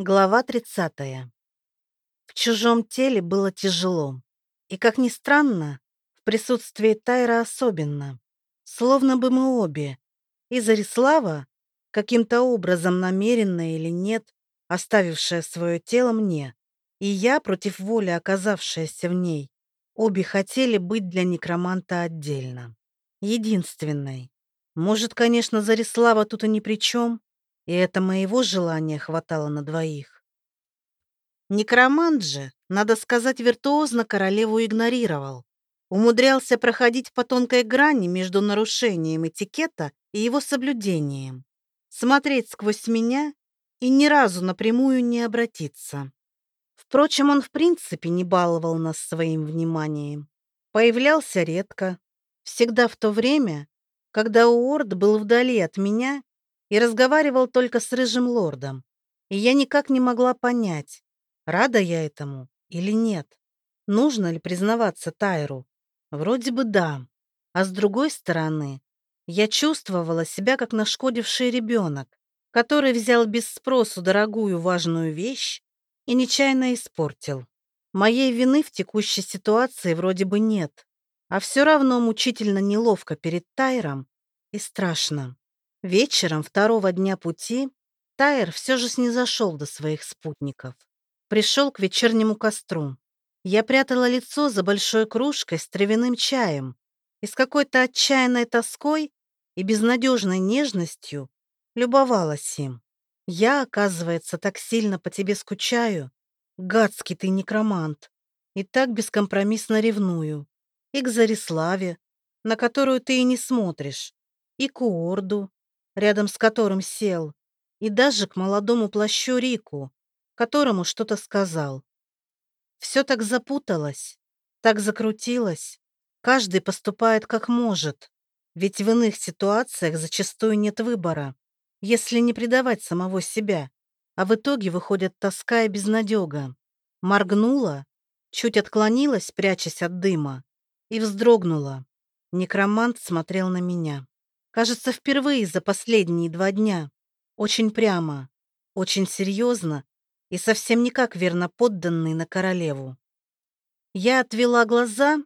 Глава 30. В чужом теле было тяжело. И, как ни странно, в присутствии Тайра особенно. Словно бы мы обе. И Зарислава, каким-то образом намеренно или нет, оставившая свое тело мне, и я, против воли оказавшаяся в ней, обе хотели быть для некроманта отдельно. Единственной. Может, конечно, Зарислава тут и ни при чем, и это моего желания хватало на двоих. Некромант же, надо сказать, виртуозно королеву игнорировал. Умудрялся проходить по тонкой грани между нарушением этикета и его соблюдением. Смотреть сквозь меня и ни разу напрямую не обратиться. Впрочем, он в принципе не баловал нас своим вниманием. Появлялся редко, всегда в то время, когда Уорд был вдали от меня и разговаривал только с рыжим лордом. И я никак не могла понять, рада я этому или нет. Нужно ли признаваться Тайру? Вроде бы да. А с другой стороны, я чувствовала себя как нашкодивший ребенок, который взял без спросу дорогую важную вещь и нечаянно испортил. Моей вины в текущей ситуации вроде бы нет, а все равно мучительно неловко перед Тайром и страшно. Вечером второго дня пути Тайер все же снизошел до своих спутников. Пришел к вечернему костру. Я прятала лицо за большой кружкой с травяным чаем и с какой-то отчаянной тоской и безнадежной нежностью любовалась им. Я, оказывается, так сильно по тебе скучаю. Гадский ты некромант. И так бескомпромиссно ревную. И к Зариславе, на которую ты и не смотришь, и к Уорду, рядом с которым сел, и даже к молодому плащу Рику, которому что-то сказал. Все так запуталось, так закрутилось. Каждый поступает как может, ведь в иных ситуациях зачастую нет выбора, если не предавать самого себя, а в итоге выходит тоска и безнадега. Моргнула, чуть отклонилась, прячась от дыма, и вздрогнула. Некромант смотрел на меня. Кажется, впервые за последние два дня. Очень прямо, очень серьезно и совсем не как верно подданный на королеву. Я отвела глаза,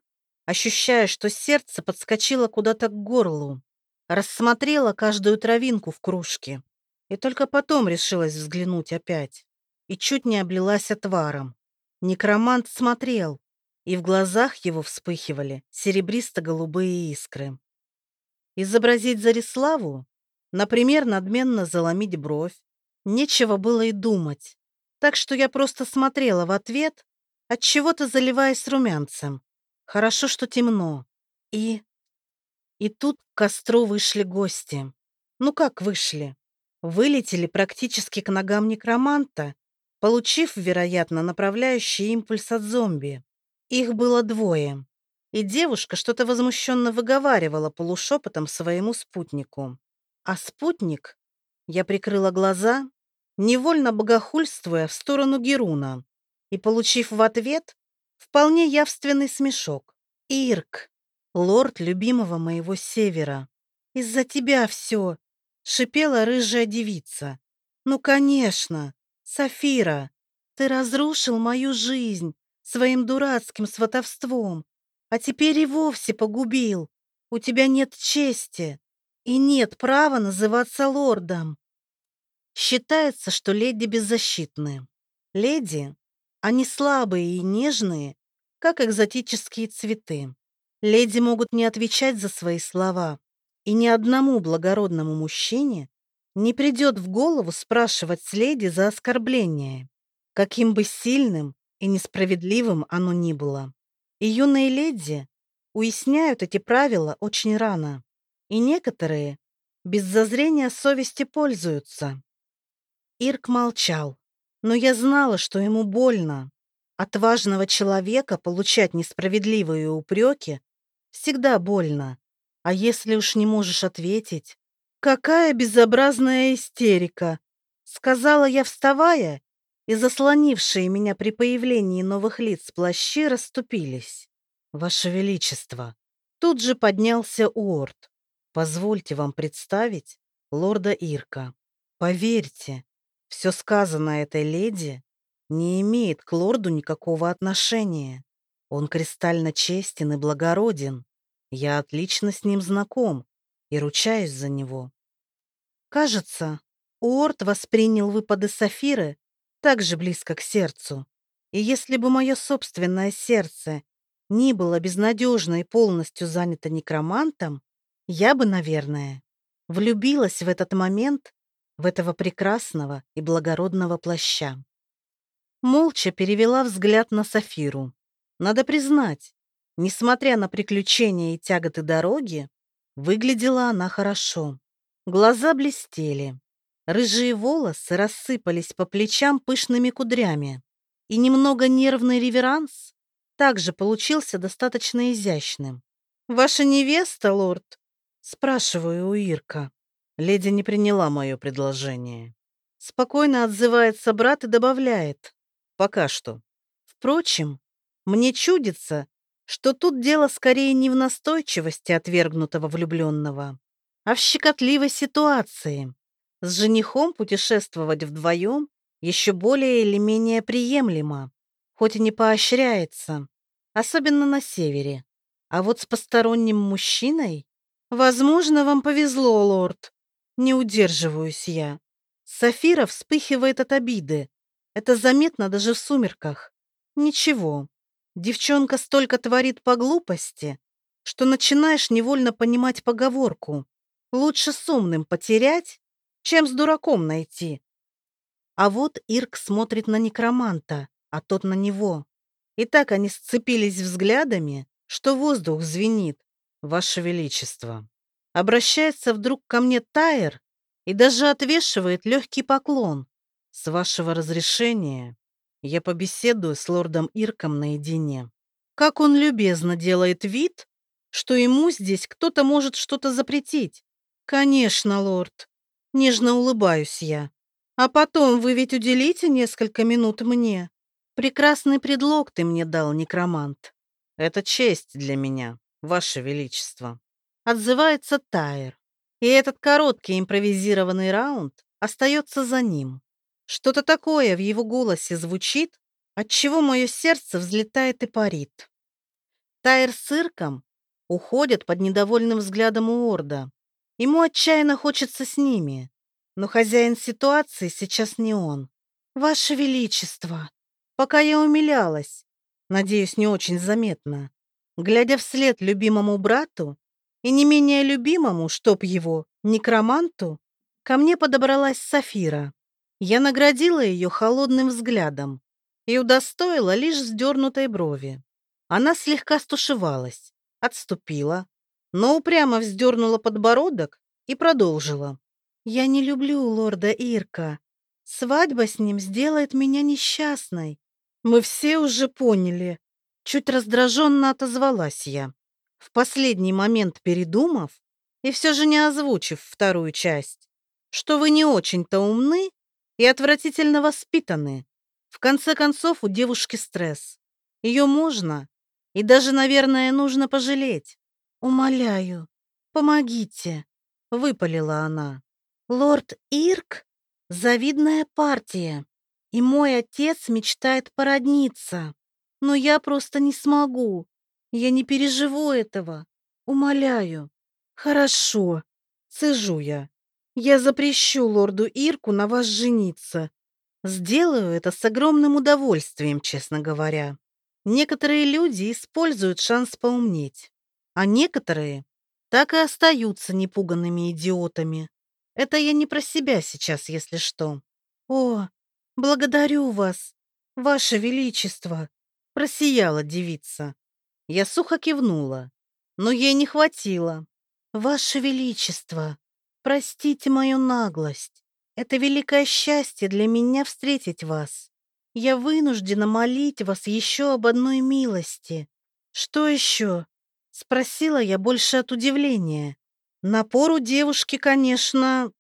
ощущая, что сердце подскочило куда-то к горлу, рассмотрела каждую травинку в кружке и только потом решилась взглянуть опять и чуть не облилась отваром. Некромант смотрел, и в глазах его вспыхивали серебристо-голубые искры. Изобразить Зариславу, например, надменно заломить бровь, нечего было и думать. Так что я просто смотрела в ответ, от чего то заливаясь румянцем. Хорошо, что темно. И... И тут к костру вышли гости. Ну как вышли? Вылетели практически к ногам некроманта, получив, вероятно, направляющий импульс от зомби. Их было двое и девушка что-то возмущенно выговаривала полушепотом своему спутнику. А спутник... Я прикрыла глаза, невольно богохульствуя в сторону Геруна, и, получив в ответ, вполне явственный смешок. «Ирк, лорд любимого моего севера, из-за тебя все!» — шипела рыжая девица. «Ну, конечно, Сафира, ты разрушил мою жизнь своим дурацким сватовством, а теперь и вовсе погубил. У тебя нет чести и нет права называться лордом. Считается, что леди беззащитны. Леди, они слабые и нежные, как экзотические цветы. Леди могут не отвечать за свои слова, и ни одному благородному мужчине не придет в голову спрашивать с леди за оскорбление, каким бы сильным и несправедливым оно ни было. И юные леди уясняют эти правила очень рано, и некоторые без зазрения совести пользуются. Ирк молчал, но я знала, что ему больно. От важного человека получать несправедливые упреки всегда больно. А если уж не можешь ответить? Какая безобразная истерика! Сказала я, вставая и заслонившие меня при появлении новых лиц плащи расступились. «Ваше Величество!» Тут же поднялся Уорд. «Позвольте вам представить лорда Ирка. Поверьте, Все сказанное этой леди не имеет к лорду никакого отношения. Он кристально честен и благороден. Я отлично с ним знаком и ручаюсь за него. Кажется, Уорд воспринял выпады Сафиры так же близко к сердцу. И если бы мое собственное сердце не было безнадежно и полностью занято некромантом, я бы, наверное, влюбилась в этот момент в этого прекрасного и благородного плаща. Молча перевела взгляд на Сафиру. Надо признать, несмотря на приключения и тяготы дороги, выглядела она хорошо. Глаза блестели, рыжие волосы рассыпались по плечам пышными кудрями, и немного нервный реверанс также получился достаточно изящным. «Ваша невеста, лорд?» Спрашиваю у Ирка. Леди не приняла мое предложение. Спокойно отзывается брат и добавляет. Пока что. Впрочем, мне чудится, что тут дело скорее не в настойчивости отвергнутого влюбленного, а в щекотливой ситуации. С женихом путешествовать вдвоем еще более или менее приемлемо, хоть и не поощряется, особенно на севере. А вот с посторонним мужчиной, возможно, вам повезло, лорд. Не удерживаюсь я. Сафира вспыхивает от обиды. Это заметно даже в сумерках. Ничего, девчонка столько творит по глупости, что начинаешь невольно понимать поговорку. Лучше с умным потерять, чем с дураком найти. А вот Ирк смотрит на некроманта, а тот на него. И так они сцепились взглядами, что воздух звенит. Ваше Величество. Обращается вдруг ко мне Тайер и даже отвешивает легкий поклон. С вашего разрешения я побеседую с лордом Ирком наедине. Как он любезно делает вид, что ему здесь кто-то может что-то запретить. Конечно, лорд. Нежно улыбаюсь я. А потом вы ведь уделите несколько минут мне. Прекрасный предлог ты мне дал, некромант. Это честь для меня, ваше величество. Отзывается Тайр. И этот короткий импровизированный раунд остается за ним. Что-то такое в его голосе звучит, отчего мое сердце взлетает и парит. Тайр с Ирком уходят под недовольным взглядом Уорда. Ему отчаянно хочется с ними, но хозяин ситуации сейчас не он. Ваше Величество, пока я умилялась, надеюсь, не очень заметно, глядя вслед любимому брату и не менее любимому, чтоб его, некроманту, ко мне подобралась Сафира. Я наградила ее холодным взглядом и удостоила лишь сдернутой брови. Она слегка стушевалась, отступила, но упрямо вздернула подбородок и продолжила. «Я не люблю лорда Ирка. Свадьба с ним сделает меня несчастной. Мы все уже поняли». Чуть раздраженно отозвалась я, в последний момент передумав и все же не озвучив вторую часть, что вы не очень-то умны и отвратительно воспитаны. В конце концов, у девушки стресс. Ее можно и даже, наверное, нужно пожалеть. «Умоляю, помогите», — выпалила она. «Лорд Ирк — завидная партия, и мой отец мечтает породниться, но я просто не смогу, я не переживу этого, умоляю». «Хорошо», — цежу я. «Я запрещу лорду Ирку на вас жениться. Сделаю это с огромным удовольствием, честно говоря. Некоторые люди используют шанс поумнеть а некоторые так и остаются непуганными идиотами. Это я не про себя сейчас, если что. О, благодарю вас, ваше величество, просияла девица. Я сухо кивнула, но ей не хватило. Ваше величество, простите мою наглость. Это великое счастье для меня встретить вас. Я вынуждена молить вас еще об одной милости. Что еще? Спросила я больше от удивления. Напор у девушки, конечно...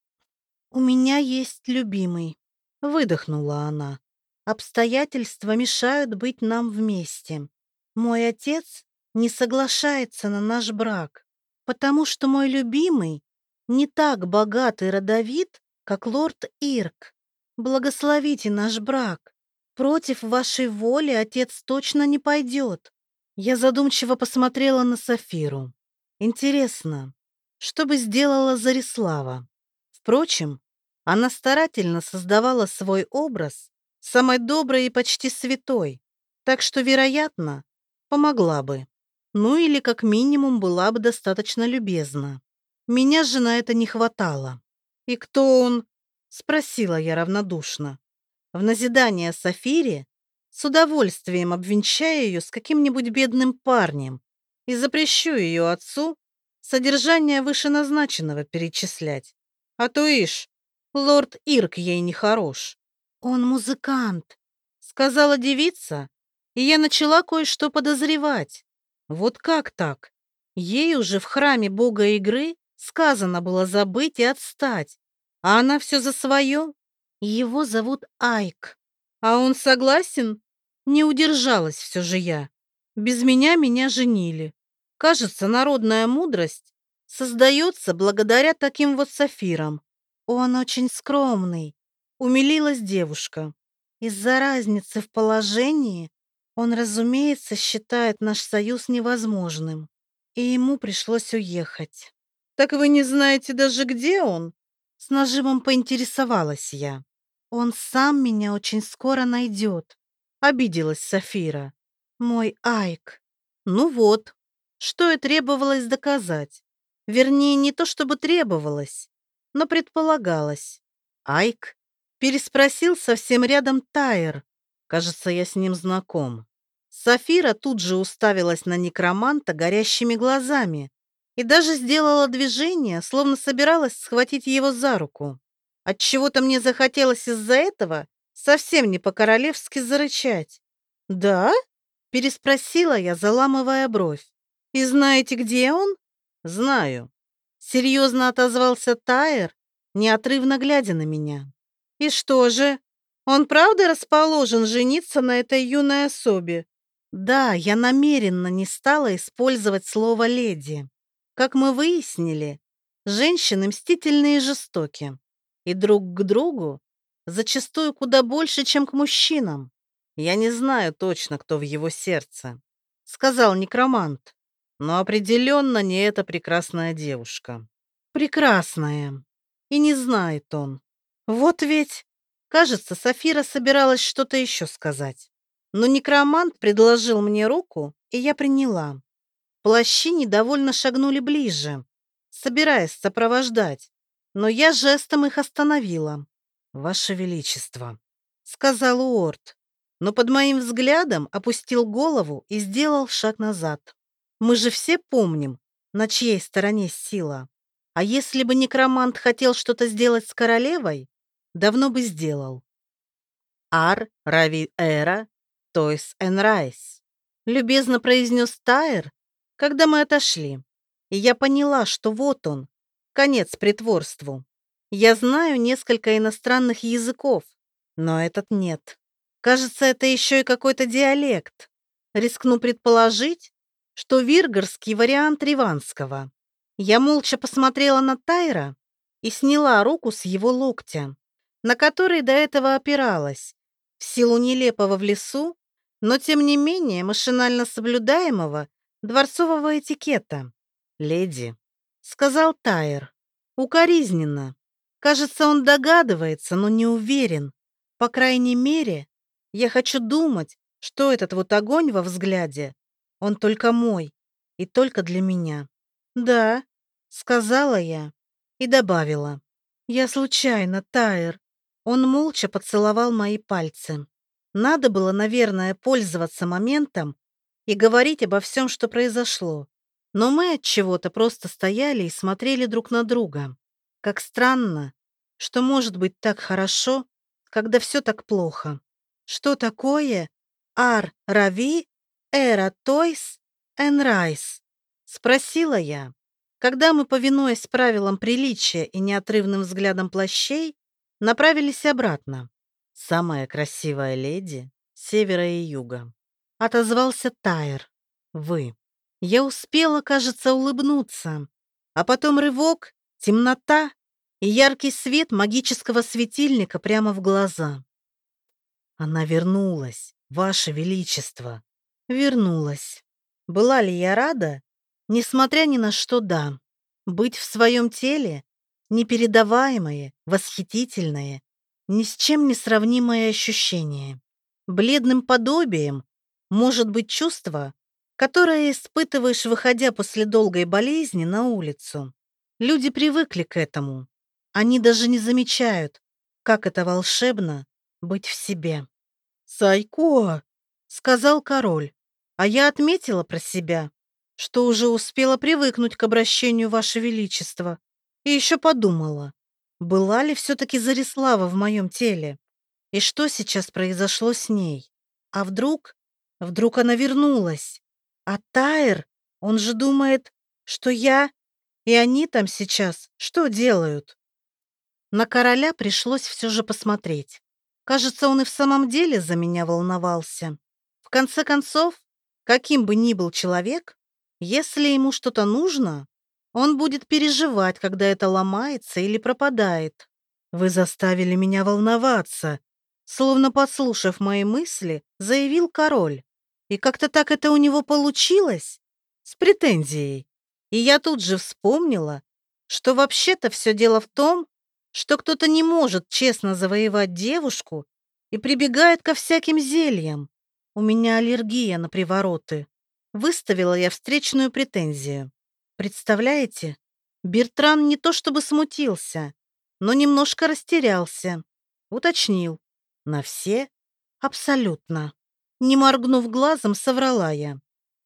У меня есть любимый. Выдохнула она. Обстоятельства мешают быть нам вместе. Мой отец не соглашается на наш брак, потому что мой любимый не так богат и родовит, как лорд Ирк. Благословите наш брак. Против вашей воли отец точно не пойдет. Я задумчиво посмотрела на Сафиру. Интересно, что бы сделала Зарислава? Впрочем, она старательно создавала свой образ самой доброй и почти святой, так что, вероятно, помогла бы. Ну или как минимум была бы достаточно любезна. Меня же на это не хватало. «И кто он?» — спросила я равнодушно. В назидание Сафире с удовольствием обвенчаю ее с каким-нибудь бедным парнем и запрещу ее отцу содержание вышеназначенного перечислять. А то ишь, лорд Ирк ей не хорош. Он музыкант, сказала девица, и я начала кое-что подозревать. Вот как так? Ей уже в храме бога игры сказано было забыть и отстать, а она все за свое. Его зовут Айк. А он согласен? Не удержалась все же я. Без меня меня женили. Кажется, народная мудрость создается благодаря таким вот сафирам. Он очень скромный, умилилась девушка. Из-за разницы в положении он, разумеется, считает наш союз невозможным, и ему пришлось уехать. «Так вы не знаете даже, где он?» С нажимом поинтересовалась я. «Он сам меня очень скоро найдет», — обиделась Сафира. «Мой Айк». «Ну вот, что и требовалось доказать. Вернее, не то чтобы требовалось, но предполагалось. Айк переспросил совсем рядом Тайер. Кажется, я с ним знаком. Сафира тут же уставилась на некроманта горящими глазами и даже сделала движение, словно собиралась схватить его за руку. Отчего-то мне захотелось из-за этого совсем не по-королевски зарычать. «Да?» — переспросила я, заламывая бровь. «И знаете, где он?» «Знаю», — серьезно отозвался Тайер, неотрывно глядя на меня. «И что же, он правда расположен жениться на этой юной особе?» Да, я намеренно не стала использовать слово «леди». Как мы выяснили, женщины мстительные и жестоки, и друг к другу зачастую куда больше, чем к мужчинам. Я не знаю точно, кто в его сердце, сказал некромант, но определенно не эта прекрасная девушка. Прекрасная. И не знает он. Вот ведь, кажется, Софира собиралась что-то еще сказать. Но некромант предложил мне руку, и я приняла. Плащи недовольно шагнули ближе, собираясь сопровождать, но я жестом их остановила. «Ваше Величество», — сказал Уорд, но под моим взглядом опустил голову и сделал шаг назад. «Мы же все помним, на чьей стороне сила. А если бы некромант хотел что-то сделать с королевой, давно бы сделал. Ар Рави Эра Тойс Энрайс, любезно произнес Тайр, когда мы отошли. И я поняла, что вот он, конец притворству. Я знаю несколько иностранных языков, но этот нет. Кажется, это еще и какой-то диалект. Рискну предположить, что виргорский вариант риванского. Я молча посмотрела на Тайра и сняла руку с его локтя, на который до этого опиралась, в силу нелепого в лесу, но тем не менее машинально соблюдаемого дворцового этикета. «Леди», — сказал Тайр, укоризненно. Кажется, он догадывается, но не уверен. По крайней мере, я хочу думать, что этот вот огонь во взгляде, он только мой и только для меня. «Да», — сказала я и добавила. «Я случайно, Тайр». Он молча поцеловал мои пальцы. Надо было, наверное, пользоваться моментом и говорить обо всем, что произошло. Но мы от чего-то просто стояли и смотрели друг на друга. Как странно, что может быть так хорошо, когда все так плохо. Что такое Ар Рави Эра Тойс Энрайс? Спросила я, когда мы, повинуясь правилам приличия и неотрывным взглядом плащей, направились обратно. Самая красивая леди севера и юга. Отозвался Тайр. Вы. Я успела, кажется, улыбнуться. А потом рывок, темнота, и яркий свет магического светильника прямо в глаза. Она вернулась, Ваше Величество. Вернулась. Была ли я рада? Несмотря ни на что, да. Быть в своем теле — непередаваемое, восхитительное, ни с чем не сравнимое ощущение. Бледным подобием может быть чувство, которое испытываешь, выходя после долгой болезни на улицу. Люди привыкли к этому. Они даже не замечают, как это волшебно быть в себе. «Сайко!» — сказал король, а я отметила про себя, что уже успела привыкнуть к обращению Ваше Величество, и еще подумала, была ли все-таки Зарислава в моем теле, и что сейчас произошло с ней. А вдруг, вдруг она вернулась, а Тайр, он же думает, что я, и они там сейчас что делают? На короля пришлось все же посмотреть. Кажется, он и в самом деле за меня волновался. В конце концов, каким бы ни был человек, если ему что-то нужно, он будет переживать, когда это ломается или пропадает. Вы заставили меня волноваться, словно подслушав мои мысли, заявил король. И как-то так это у него получилось, с претензией. И я тут же вспомнила, что вообще-то все дело в том, что кто-то не может честно завоевать девушку и прибегает ко всяким зельям. У меня аллергия на привороты. Выставила я встречную претензию. Представляете, Бертран не то чтобы смутился, но немножко растерялся. Уточнил. На все? Абсолютно. Не моргнув глазом, соврала я.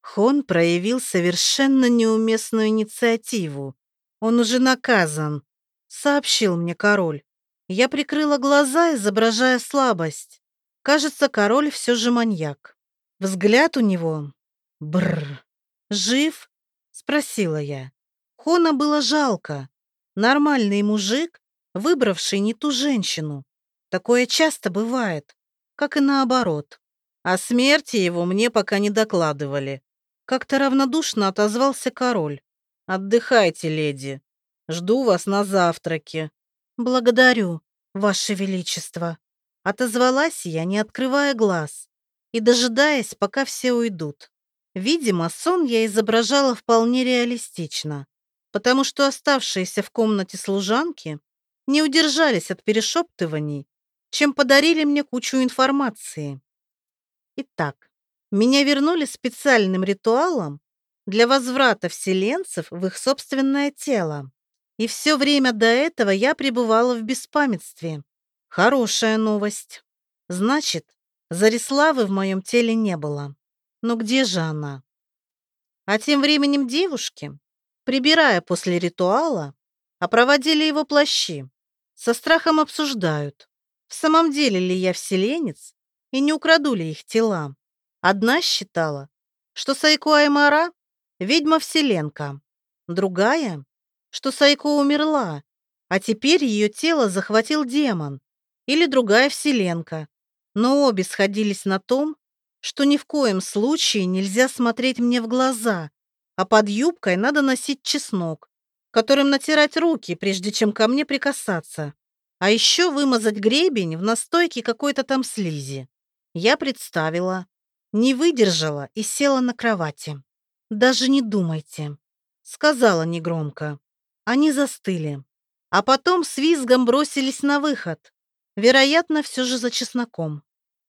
Хон проявил совершенно неуместную инициативу. Он уже наказан сообщил мне король. Я прикрыла глаза, изображая слабость. Кажется, король все же маньяк. Взгляд у него... Бррр. «Жив?» — спросила я. Хона было жалко. Нормальный мужик, выбравший не ту женщину. Такое часто бывает, как и наоборот. О смерти его мне пока не докладывали. Как-то равнодушно отозвался король. «Отдыхайте, леди. Жду вас на завтраке». «Благодарю, Ваше Величество». Отозвалась я, не открывая глаз и дожидаясь, пока все уйдут. Видимо, сон я изображала вполне реалистично, потому что оставшиеся в комнате служанки не удержались от перешептываний, чем подарили мне кучу информации. Итак, меня вернули специальным ритуалом для возврата вселенцев в их собственное тело. И все время до этого я пребывала в беспамятстве. Хорошая новость. Значит, Зариславы в моем теле не было. Но где же она? А тем временем девушки, прибирая после ритуала, опроводили его плащи. Со страхом обсуждают, в самом деле ли я вселенец и не украду ли их тела. Одна считала, что Сайко Аймара — ведьма-вселенка, другая что Сайко умерла, а теперь ее тело захватил демон или другая вселенка. Но обе сходились на том, что ни в коем случае нельзя смотреть мне в глаза, а под юбкой надо носить чеснок, которым натирать руки, прежде чем ко мне прикасаться. А еще вымазать гребень в настойке какой-то там слизи. Я представила, не выдержала и села на кровати. «Даже не думайте», — сказала негромко. Они застыли, а потом с визгом бросились на выход, вероятно, все же за чесноком.